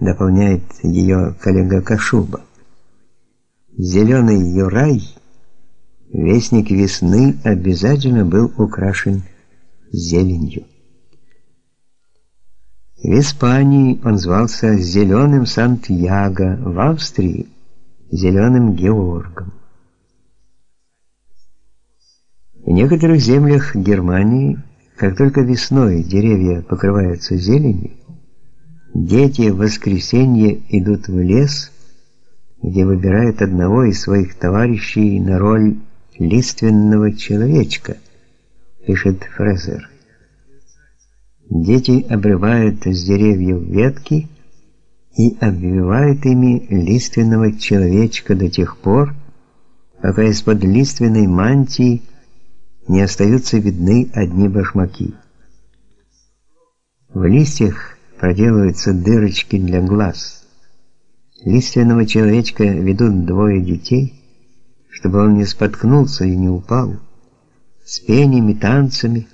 дополняет ее коллега Кашуба. Зеленый юрай, вестник весны, обязательно был украшен зеленью. В Испании он звался Зеленым Сантьяго, в Австрии Зеленым Георгом. В некоторых землях Германии, как только весной деревья покрываются зеленью, дети в воскресенье идут в лес, где выбирают одного из своих товарищей на роль лиственного человечка, пишет Фрезер. Дети обрывают с деревьев ветки и обвивают ими лиственного человечка до тех пор, пока из-под лиственной мантии не остаются видны одни башмаки. В листьях проделываются дырочки для глаз. Лиственного человечка ведут двое детей, чтобы он не споткнулся и не упал. С пениями, танцами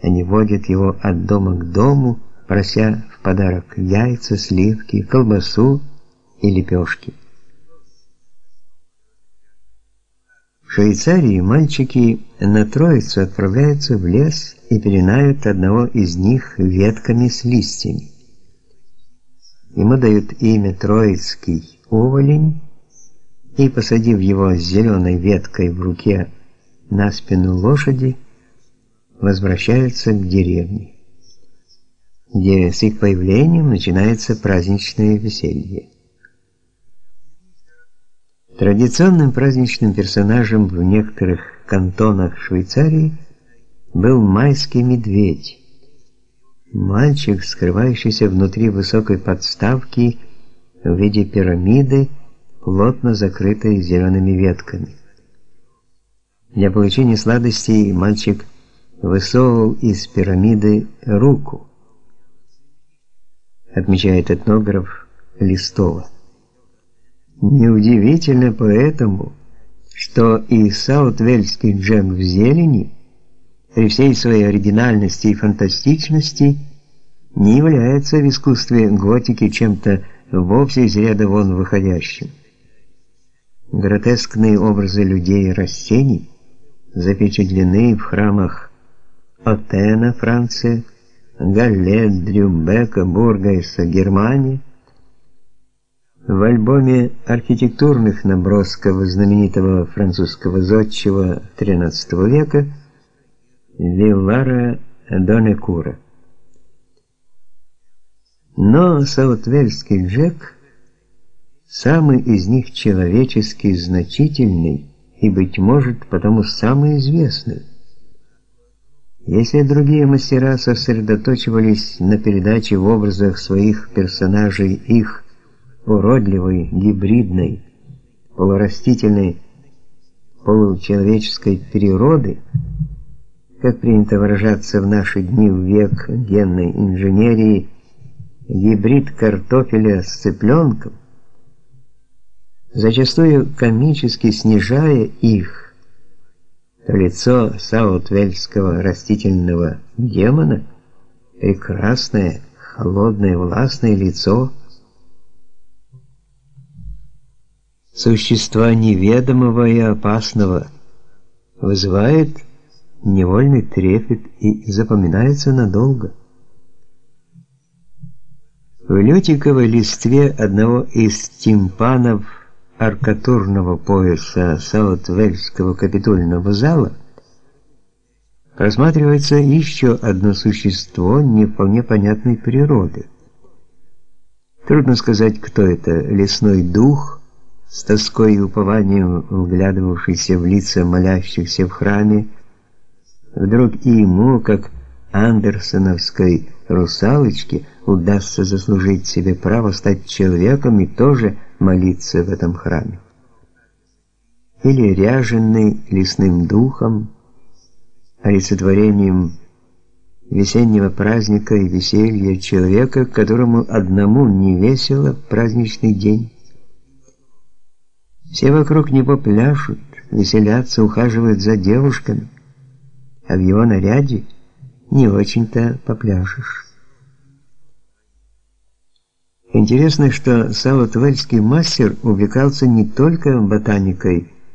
они водят его от дома к дому, прося в подарок яйца, сливки, колбасу и лепешки. В Швейцарии мальчики на Троицу отправляются в лес и пеленают одного из них ветками с листьями. Ему дают имя Троицкий уволень и, посадив его с зеленой веткой в руке на спину лошади, возвращаются к деревне, где с их появлением начинается праздничное веселье. Традиционным праздничным персонажем в некоторых кантонах Швейцарии был майский медведь. Мальчик, скрывающийся внутри высокой подставки в виде пирамиды, плотно закрытой зелеными ветками. Для получения сладостей мальчик высовывал из пирамиды руку, отмечает этнограф Листова. Неудивительно поэтому, что и саутвельский джем в зелени, при всей своей оригинальности и фантастичности, не является в искусстве готики чем-то вовсе из ряда вон выходящим. Гротескные образы людей и растений запечатлены в храмах Отена, Франция, Галле, Дрюмбека, Бургайса, Германия, в альбоме архитектурных набросков знаменитого французского зодчего XIII века Виллара Донекура. Но саутвельский Джек самый из них человечески значительный и быть может, потому самый известный. Если другие мастера сосредотачивались на передаче в образах своих персонажей их уродливой, гибридной, полурастительной, получеловеческой природы, как принято выражаться в наши дни в век генной инженерии, гибрид картофеля с цыпленком, зачастую комически снижая их, то лицо саутвельского растительного демона, прекрасное, холодное, властное лицо – существа неведомого и опасного, вызывает невольный трепет и запоминается надолго. В лютиковой листве одного из тимпанов аркатурного пояса Саутвельского капитульного зала просматривается еще одно существо не вполне понятной природы. Трудно сказать, кто это: лесной дух с тоской и упованием вглядывавшийся в лица молящихся в храме, вдруг и ему, как андерсоновской русалочке, удастся заслужить себе право стать человеком и тоже молиться в этом храме. Или ряженный лесным духом, олицетворением весеннего праздника и веселья человека, которому одному не весело в праздничный день. Все вокруг него пляшут, веселятся, ухаживают за девушками, а в его наряде не очень-то попляшешь. Интересно, что саутвельский мастер увлекался не только ботаникой